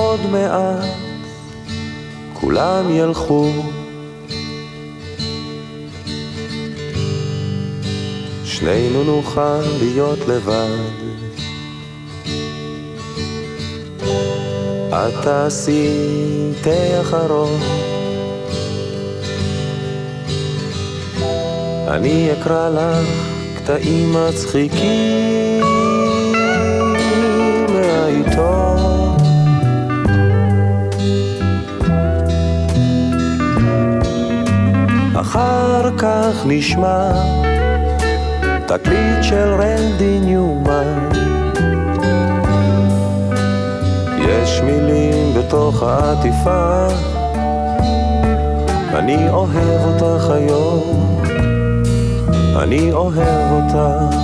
עוד מעט כולם ילכו. שנינו נוכל להיות לבד. את תעשי תה אחרון, אני אקרא לך קטעים מצחיקים אחר כך נשמע תקליט של רנדי ניומן. יש מילים בתוך העטיפה אני אוהב אותך היום אני אוהב אותך.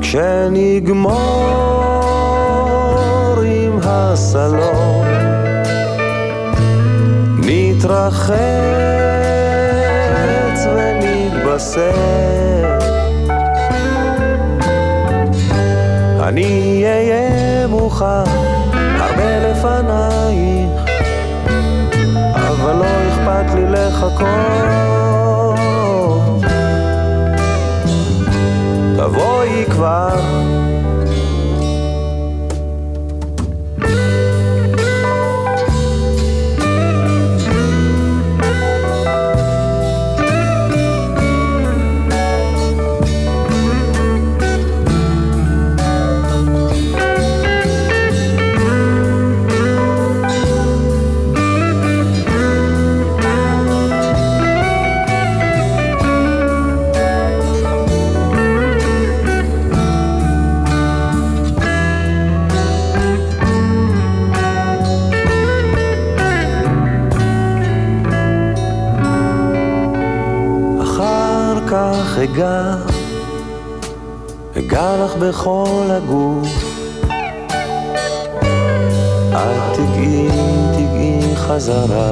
כשנגמור נתרחץ ונתבשר אני אהיה מוכן הרבה לפנייך אבל לא אכפת לי לחכות כך אגע, אגע לך בכל הגוף. את תגעי, תגעי חזרה.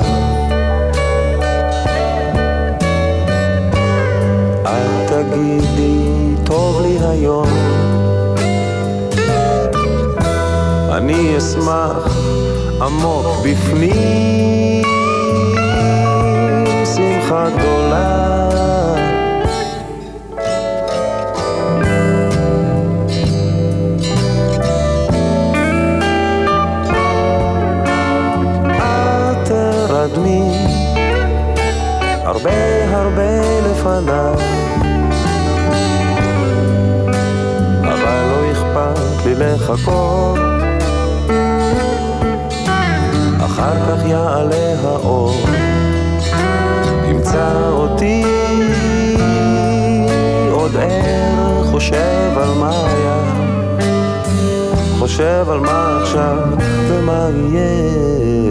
את תגידי, טוב לי היום. אני אשמח עמוק בפנים, שמחה גדולה. הרבה לפניי. אבל לא אכפת לי לחכות. אחר כך יעלה האור ימצא אותי. עוד ער חושב על מה היה חושב על מה עכשיו ומה יהיה